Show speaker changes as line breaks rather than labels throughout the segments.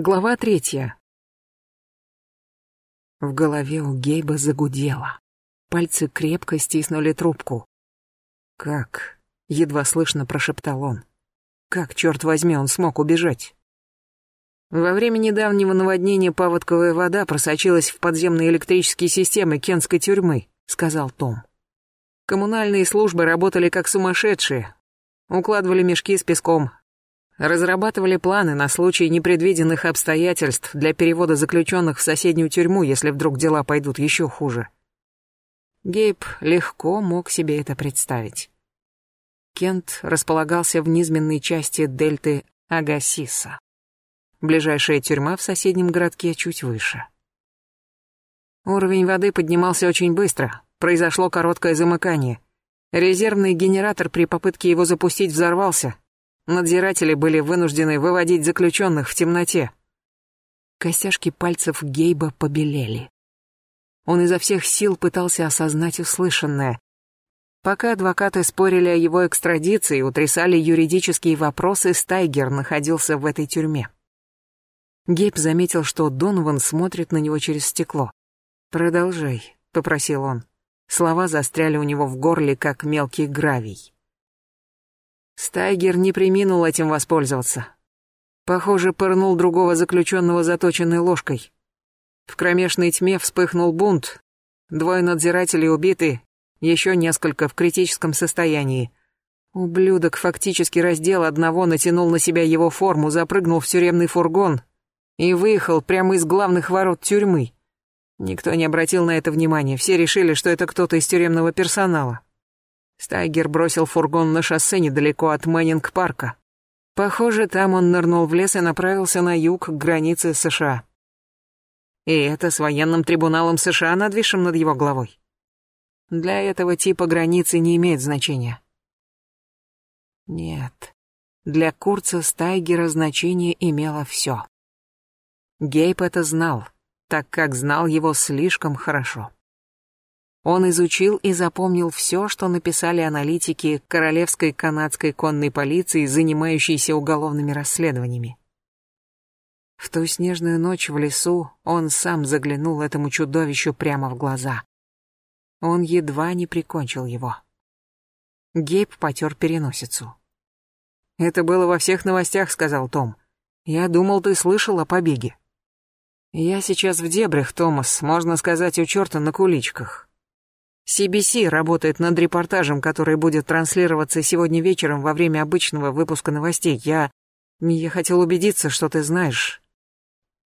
Глава третья. В голове у Гейба загудело. Пальцы крепко стиснули трубку. «Как?» — едва слышно прошептал он. «Как, черт возьми, он смог убежать?» Во время недавнего наводнения паводковая вода просочилась в подземные электрические системы кенской тюрьмы, сказал Том. Коммунальные службы работали как сумасшедшие. Укладывали мешки с песком, разрабатывали планы на случай непредвиденных обстоятельств для перевода заключенных в соседнюю тюрьму, если вдруг дела пойдут еще хуже. Гейб легко мог себе это представить. Кент располагался в низменной части дельты Агасиса. Ближайшая тюрьма в соседнем городке чуть выше. Уровень воды поднимался очень быстро, произошло короткое замыкание. Резервный генератор при попытке его запустить взорвался, Надзиратели были вынуждены выводить заключенных в темноте. Костяшки пальцев Гейба побелели. Он изо всех сил пытался осознать услышанное. Пока адвокаты спорили о его экстрадиции и утрясали юридические вопросы, Стайгер находился в этой тюрьме. Гейб заметил, что Донован смотрит на него через стекло. «Продолжай», — попросил он. Слова застряли у него в горле, как мелкий гравий. Стайгер не приминул этим воспользоваться. Похоже, пырнул другого заключенного заточенной ложкой. В кромешной тьме вспыхнул бунт. Двое надзирателей убиты, еще несколько в критическом состоянии. Ублюдок фактически раздел одного, натянул на себя его форму, запрыгнул в тюремный фургон и выехал прямо из главных ворот тюрьмы. Никто не обратил на это внимания, все решили, что это кто-то из тюремного персонала. Стайгер бросил фургон на шоссе недалеко от Мэннинг-парка. Похоже, там он нырнул в лес и направился на юг к границе США. И это с военным трибуналом США, надвисшим над его головой. Для этого типа границы не имеет значения. Нет, для Курца Стайгера значение имело все. Гейб это знал, так как знал его слишком хорошо. Он изучил и запомнил все, что написали аналитики Королевской канадской конной полиции, занимающейся уголовными расследованиями. В ту снежную ночь в лесу он сам заглянул этому чудовищу прямо в глаза. Он едва не прикончил его. Гейб потер переносицу. «Это было во всех новостях», — сказал Том. «Я думал, ты слышал о побеге». «Я сейчас в дебрях, Томас, можно сказать, у черта на куличках. CBC работает над репортажем, который будет транслироваться сегодня вечером во время обычного выпуска новостей. Я... Я хотел убедиться, что ты знаешь.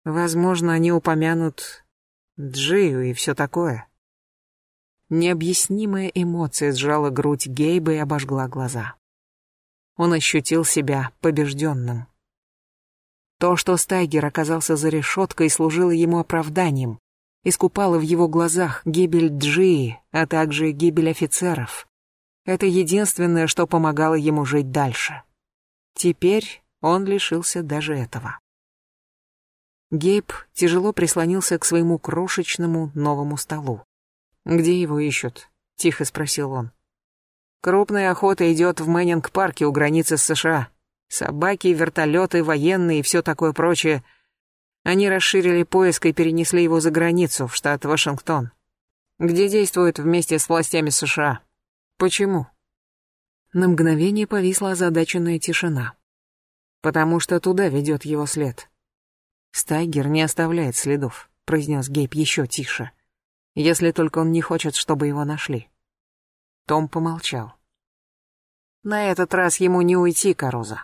Возможно, они упомянут Джию и все такое. Необъяснимая эмоция сжала грудь Гейба и обожгла глаза. Он ощутил себя побежденным. То, что Стайгер оказался за решеткой, служило ему оправданием искупала в его глазах гибель Джии, а также гибель офицеров. Это единственное, что помогало ему жить дальше. Теперь он лишился даже этого. Гейб тяжело прислонился к своему крошечному новому столу. «Где его ищут?» — тихо спросил он. «Крупная охота идет в Мэннинг-парке у границы с США. Собаки, вертолеты, военные и все такое прочее — они расширили поиск и перенесли его за границу, в штат Вашингтон, где действуют вместе с властями США. Почему? На мгновение повисла озадаченная тишина. Потому что туда ведет его след. Стайгер не оставляет следов, произнес Гейб еще тише. Если только он не хочет, чтобы его нашли. Том помолчал. На этот раз ему не уйти, Короза.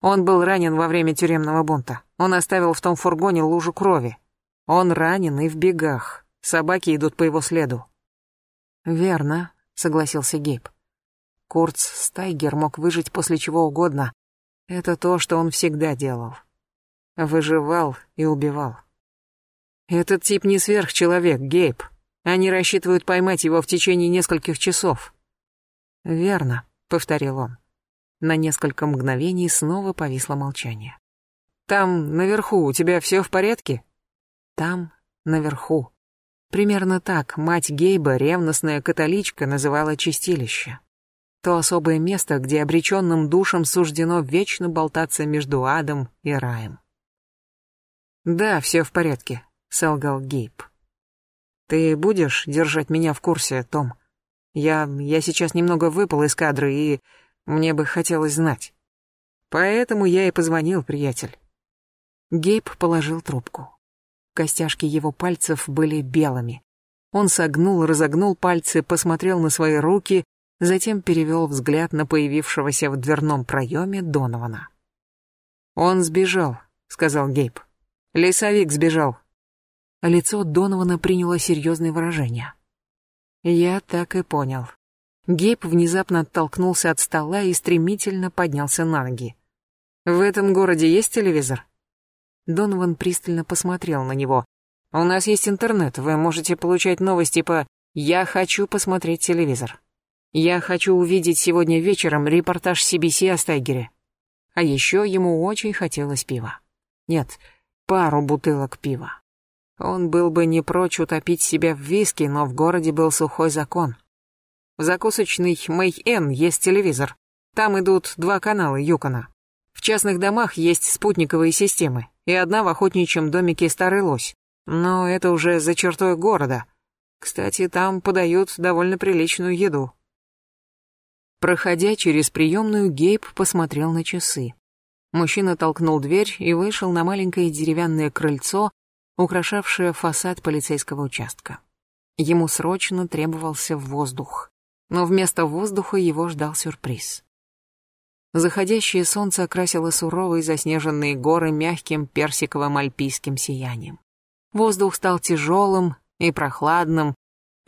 Он был ранен во время тюремного бунта. Он оставил в том фургоне лужу крови. Он ранен и в бегах. Собаки идут по его следу. Верно, согласился Гейб. Курц Стайгер мог выжить после чего угодно. Это то, что он всегда делал. Выживал и убивал. Этот тип не сверхчеловек, Гейб. Они рассчитывают поймать его в течение нескольких часов. Верно, повторил он. На несколько мгновений снова повисло молчание. «Там, наверху, у тебя все в порядке?» «Там, наверху». Примерно так мать Гейба, ревностная католичка, называла чистилище. То особое место, где обреченным душам суждено вечно болтаться между адом и раем. «Да, все в порядке», — солгал Гейб. «Ты будешь держать меня в курсе, Том? Я... я сейчас немного выпал из кадра, и мне бы хотелось знать. Поэтому я и позвонил, приятель». Гейб положил трубку. Костяшки его пальцев были белыми. Он согнул, разогнул пальцы, посмотрел на свои руки, затем перевел взгляд на появившегося в дверном проеме Донована. «Он сбежал», — сказал Гейб. «Лесовик сбежал». Лицо Донована приняло серьезное выражение. «Я так и понял». Гейб внезапно оттолкнулся от стола и стремительно поднялся на ноги. «В этом городе есть телевизор?» Донован пристально посмотрел на него. «У нас есть интернет, вы можете получать новости по «Я хочу посмотреть телевизор». Я хочу увидеть сегодня вечером репортаж CBC о Стайгере. А еще ему очень хотелось пива. Нет, пару бутылок пива. Он был бы не прочь утопить себя в виски, но в городе был сухой закон. В закусочной Мэй-Эн есть телевизор. Там идут два канала Юкона. В частных домах есть спутниковые системы, и одна в охотничьем домике Старый Лось. Но это уже за чертой города. Кстати, там подают довольно приличную еду. Проходя через приемную, Гейб посмотрел на часы. Мужчина толкнул дверь и вышел на маленькое деревянное крыльцо, украшавшее фасад полицейского участка. Ему срочно требовался воздух, но вместо воздуха его ждал сюрприз. Заходящее солнце окрасило суровые заснеженные горы мягким персиковым альпийским сиянием. Воздух стал тяжелым и прохладным,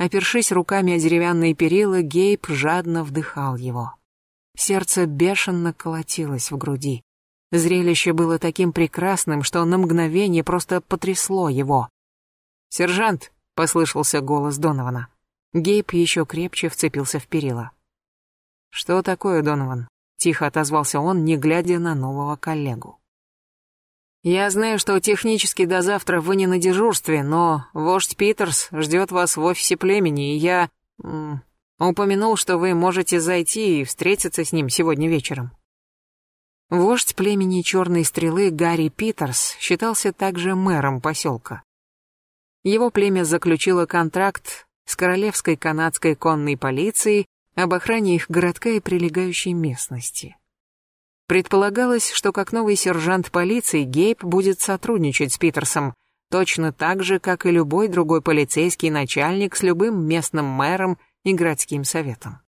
Опершись руками о деревянные перила, Гейб жадно вдыхал его. Сердце бешено колотилось в груди. Зрелище было таким прекрасным, что на мгновение просто потрясло его. «Сержант!» — послышался голос Донована. Гейб еще крепче вцепился в перила. «Что такое, Донован?» — тихо отозвался он, не глядя на нового коллегу. Я знаю, что технически до завтра вы не на дежурстве, но вождь Питерс ждет вас в офисе племени, и я упомянул, что вы можете зайти и встретиться с ним сегодня вечером. Вождь племени Черной Стрелы Гарри Питерс считался также мэром поселка. Его племя заключило контракт с Королевской канадской конной полицией об охране их городка и прилегающей местности. Предполагалось, что как новый сержант полиции Гейб будет сотрудничать с Питерсом, точно так же, как и любой другой полицейский начальник с любым местным мэром и городским советом.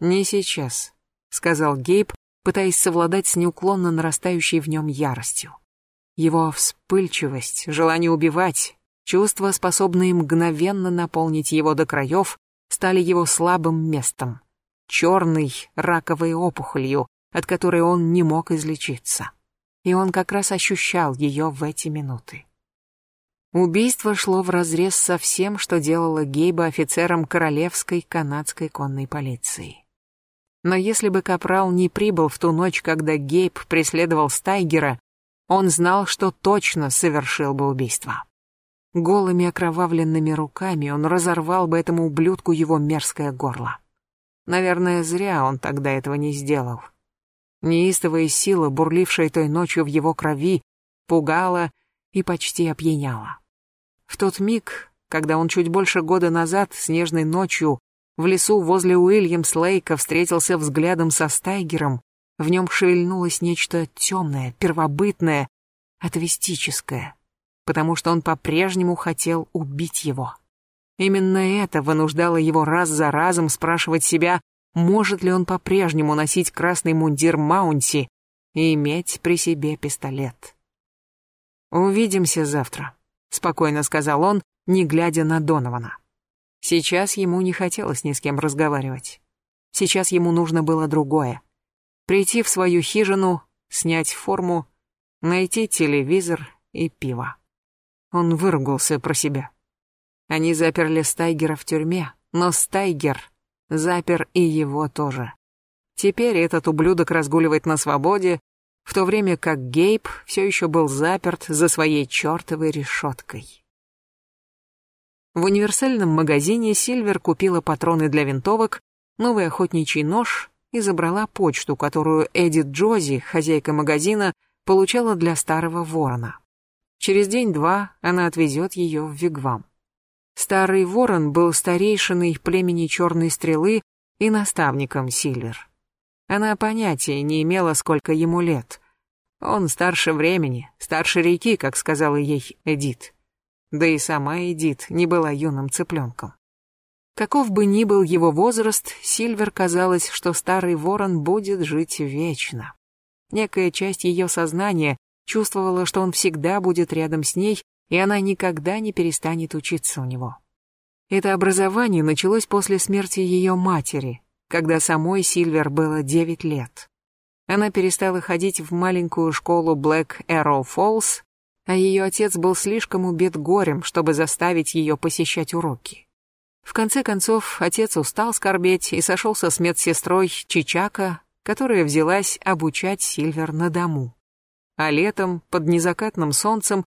«Не сейчас», — сказал Гейб, пытаясь совладать с неуклонно нарастающей в нем яростью. Его вспыльчивость, желание убивать, чувства, способные мгновенно наполнить его до краев, стали его слабым местом, черной раковой опухолью, от которой он не мог излечиться. И он как раз ощущал ее в эти минуты. Убийство шло вразрез со всем, что делала Гейба офицером Королевской канадской конной полиции. Но если бы Капрал не прибыл в ту ночь, когда Гейб преследовал Стайгера, он знал, что точно совершил бы убийство. Голыми окровавленными руками он разорвал бы этому ублюдку его мерзкое горло. Наверное, зря он тогда этого не сделал. Неистовая сила, бурлившая той ночью в его крови, пугала и почти опьяняла. В тот миг, когда он чуть больше года назад, снежной ночью, в лесу возле Уильямс-Лейка встретился взглядом со Стайгером, в нем шевельнулось нечто темное, первобытное, атовистическое, потому что он по-прежнему хотел убить его. Именно это вынуждало его раз за разом спрашивать себя, может ли он по-прежнему носить красный мундир Маунти и иметь при себе пистолет. «Увидимся завтра», — спокойно сказал он, не глядя на Донована. Сейчас ему не хотелось ни с кем разговаривать. Сейчас ему нужно было другое. Прийти в свою хижину, снять форму, найти телевизор и пиво. Он выругался про себя. Они заперли Стайгера в тюрьме, но Стайгер запер и его тоже. Теперь этот ублюдок разгуливает на свободе, в то время как Гейб все еще был заперт за своей чертовой решеткой. В универсальном магазине Сильвер купила патроны для винтовок, новый охотничий нож и забрала почту, которую Эдит Джози, хозяйка магазина, получала для старого ворона. Через день-два она отвезет ее в Вигвам. Старый ворон был старейшиной племени Черной Стрелы и наставником Сильвер. Она понятия не имела, сколько ему лет. Он старше времени, старше реки, как сказала ей Эдит. Да и сама Эдит не была юным цыпленком. Каков бы ни был его возраст, Сильвер казалось, что старый ворон будет жить вечно. Некая часть ее сознания чувствовала, что он всегда будет рядом с ней, и она никогда не перестанет учиться у него. Это образование началось после смерти ее матери, когда самой Сильвер было 9 лет. Она перестала ходить в маленькую школу Black Arrow Falls, а ее отец был слишком убит горем, чтобы заставить ее посещать уроки. В конце концов, отец устал скорбеть и сошелся с медсестрой Чичака, которая взялась обучать Сильвер на дому. А летом, под незакатным солнцем,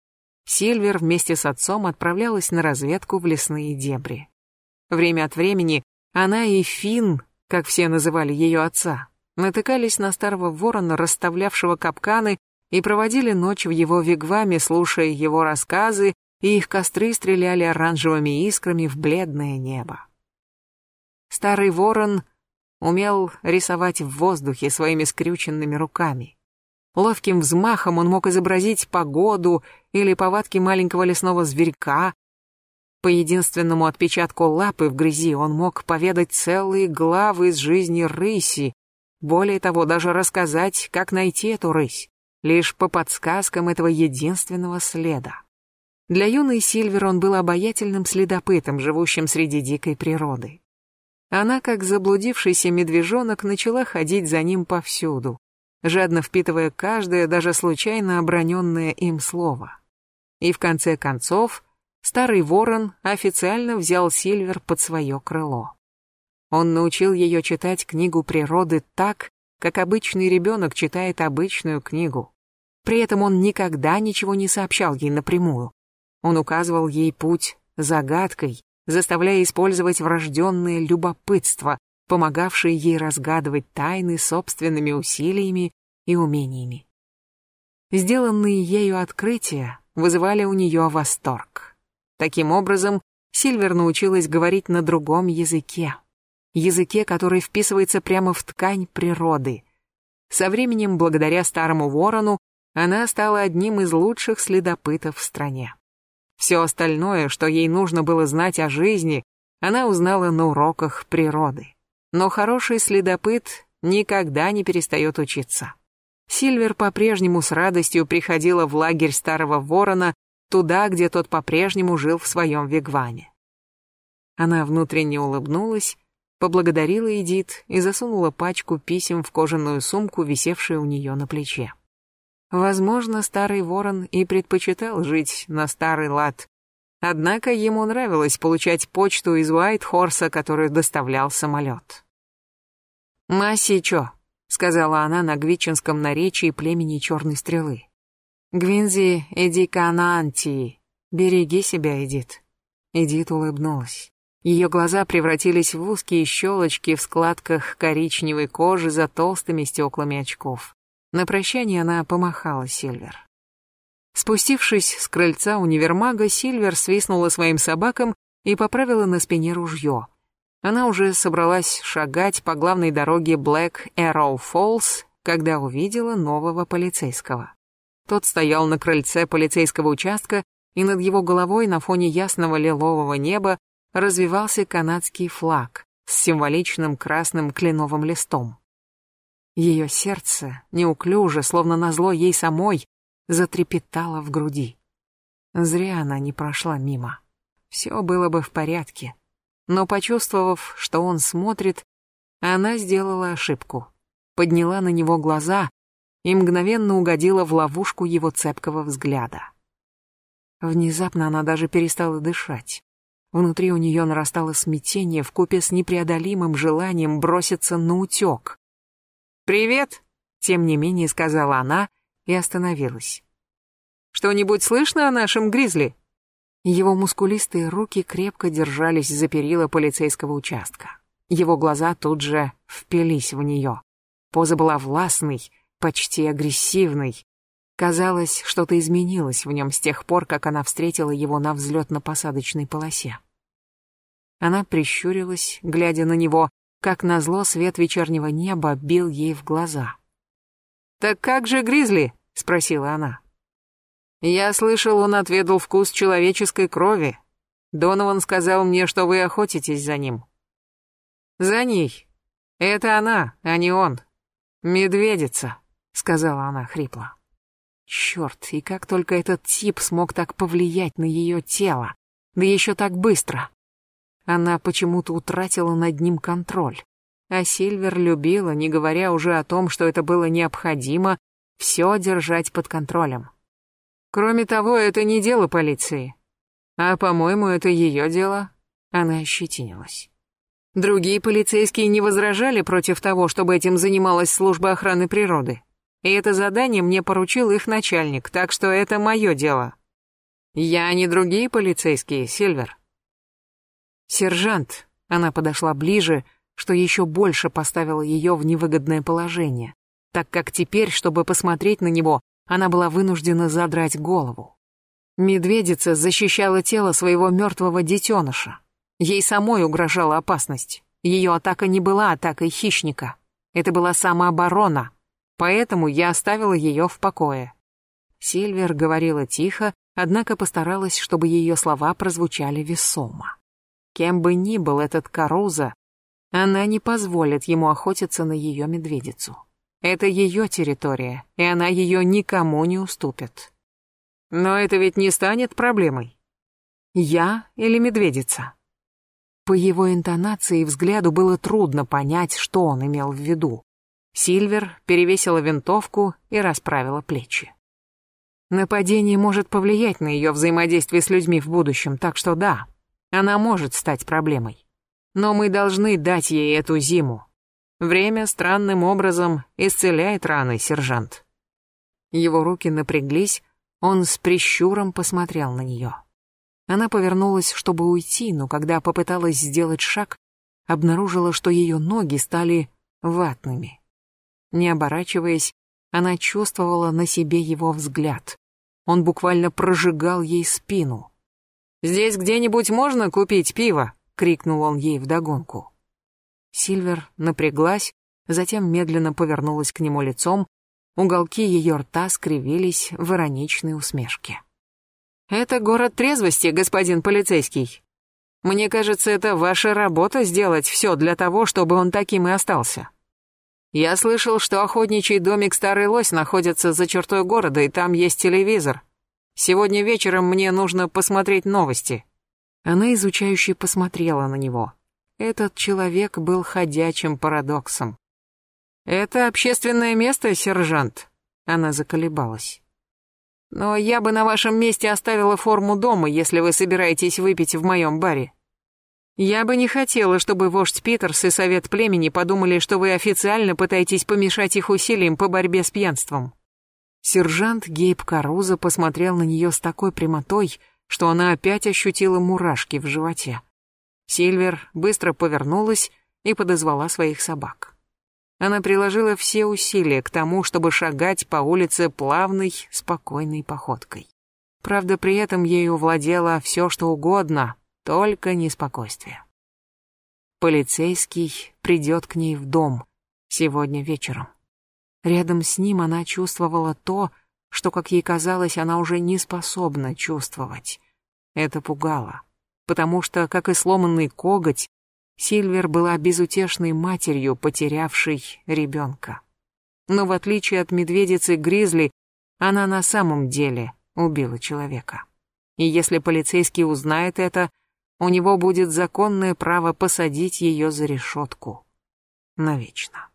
Сильвер вместе с отцом отправлялась на разведку в лесные дебри. Время от времени она и Финн, как все называли ее отца, натыкались на старого ворона, расставлявшего капканы, и проводили ночь в его вигваме, слушая его рассказы и их костры стреляли оранжевыми искрами в бледное небо. Старый ворон умел рисовать в воздухе своими скрюченными руками. Ловким взмахом он мог изобразить погоду или повадки маленького лесного зверька. По единственному отпечатку лапы в грязи он мог поведать целые главы из жизни рыси, более того, даже рассказать, как найти эту рысь, лишь по подсказкам этого единственного следа. Для юной Сильвер он был обаятельным следопытом, живущим среди дикой природы. Она, как заблудившийся медвежонок, начала ходить за ним повсюду, жадно впитывая каждое, даже случайно оброненное им слово. И в конце концов, старый ворон официально взял Сильвер под свое крыло. Он научил ее читать книгу природы так, как обычный ребенок читает обычную книгу. При этом он никогда ничего не сообщал ей напрямую. Он указывал ей путь загадкой, заставляя использовать врожденное любопытство, помогавшее ей разгадывать тайны собственными усилиями и умениями. Сделанные ею открытия вызывали у нее восторг. Таким образом, Сильвер научилась говорить на другом языке. Языке, который вписывается прямо в ткань природы. Со временем, благодаря старому ворону, она стала одним из лучших следопытов в стране. Все остальное, что ей нужно было знать о жизни, она узнала на уроках природы. Но хороший следопыт никогда не перестает учиться. Сильвер по-прежнему с радостью приходила в лагерь Старого Ворона, туда, где тот по-прежнему жил в своем вигване. Она внутренне улыбнулась, поблагодарила Эдит и засунула пачку писем в кожаную сумку, висевшую у нее на плече. Возможно, старый ворон и предпочитал жить на старый лад. Однако ему нравилось получать почту из Уайт-Хорса, которую доставлял самолет. «Масичо», — сказала она на гвичинском наречии племени Черной Стрелы. «Гвинзи, иди канантии. Береги себя, Эдит». Эдит улыбнулась. Ее глаза превратились в узкие щелочки в складках коричневой кожи за толстыми стеклами очков. На прощание она помахала Сильвер. Спустившись с крыльца универмага, Сильвер свистнула своим собакам и поправила на спине ружье. Она уже собралась шагать по главной дороге Black Arrow Falls, когда увидела нового полицейского. Тот стоял на крыльце полицейского участка, и над его головой на фоне ясного лилового неба развивался канадский флаг с символичным красным кленовым листом. Ее сердце, неуклюже, словно назло ей самой, затрепетало в груди. Зря она не прошла мимо. Все было бы в порядке. Но почувствовав, что он смотрит, она сделала ошибку. Подняла на него глаза и мгновенно угодила в ловушку его цепкого взгляда. Внезапно она даже перестала дышать. Внутри у нее нарастало смятение вкупе с непреодолимым желанием броситься на утек. «Привет!» — тем не менее сказала она и остановилась. «Что-нибудь слышно о нашем Гризли?» Его мускулистые руки крепко держались за перила полицейского участка. Его глаза тут же впились в нее. Поза была властной, почти агрессивной. Казалось, что-то изменилось в нем с тех пор, как она встретила его на взлетно-посадочной полосе. Она прищурилась, глядя на него, как назло свет вечернего неба бил ей в глаза. «Так как же Гризли?» — спросила она. «Я слышал, он отведал вкус человеческой крови. Донован сказал мне, что вы охотитесь за ним». «За ней. Это она, а не он. Медведица», — сказала она хрипло. Черт, и как только этот тип смог так повлиять на ее тело, да еще так быстро. Она почему-то утратила над ним контроль. А Сильвер любила, не говоря уже о том, что это было необходимо, все держать под контролем. Кроме того, это не дело полиции. А, по-моему, это ее дело. Она ощетинилась. Другие полицейские не возражали против того, чтобы этим занималась служба охраны природы. И это задание мне поручил их начальник, так что это мое дело. Я не другие полицейские, Сильвер. «Сержант», она подошла ближе, что еще больше поставило ее в невыгодное положение, так как теперь, чтобы посмотреть на него, она была вынуждена задрать голову. Медведица защищала тело своего мертвого детеныша. Ей самой угрожала опасность. Ее атака не была атакой хищника. Это была самооборона. Поэтому я оставила ее в покое. Сильвер говорила тихо, однако постаралась, чтобы ее слова прозвучали весомо. Кем бы ни был этот Каруза, она не позволит ему охотиться на ее медведицу. Это ее территория, и она ее никому не уступит. Но это ведь не станет проблемой. Я или медведица? По его интонации и взгляду было трудно понять, что он имел в виду. Сильвер перевесила винтовку и расправила плечи. Нападение может повлиять на ее взаимодействие с людьми в будущем, так что да, она может стать проблемой. Но мы должны дать ей эту зиму. Время странным образом исцеляет раны, сержант. Его руки напряглись, он с прищуром посмотрел на нее. Она повернулась, чтобы уйти, но когда попыталась сделать шаг, обнаружила, что ее ноги стали ватными. Не оборачиваясь, она чувствовала на себе его взгляд. Он буквально прожигал ей спину. «Здесь где-нибудь можно купить пиво?» — крикнул он ей вдогонку. Сильвер напряглась, затем медленно повернулась к нему лицом, уголки ее рта скривились в ироничной усмешке. «Это город трезвости, господин полицейский. Мне кажется, это ваша работа сделать все для того, чтобы он таким и остался. Я слышал, что охотничий домик Старый Лось находится за чертой города, и там есть телевизор. Сегодня вечером мне нужно посмотреть новости». Она изучающе посмотрела на него. Этот человек был ходячим парадоксом. «Это общественное место, сержант?» Она заколебалась. «Но я бы на вашем месте оставила форму дома, если вы собираетесь выпить в моем баре. Я бы не хотела, чтобы вождь Питерс и совет племени подумали, что вы официально пытаетесь помешать их усилиям по борьбе с пьянством. Сержант Гейб Каруза посмотрел на нее с такой прямотой, что она опять ощутила мурашки в животе. Сильвер быстро повернулась и подозвала своих собак. Она приложила все усилия к тому, чтобы шагать по улице плавной, спокойной походкой. Правда, при этом ею владело все, что угодно, только не спокойствие. Полицейский придет к ней в дом сегодня вечером. Рядом с ним она чувствовала то, что, как ей казалось, она уже не способна чувствовать. Это пугало, потому что, как и сломанный коготь, Сильвер была безутешной матерью, потерявшей ребенка. Но в отличие от медведицы Гризли, она на самом деле убила человека. И если полицейский узнает это, у него будет законное право посадить ее за решетку. Навечно.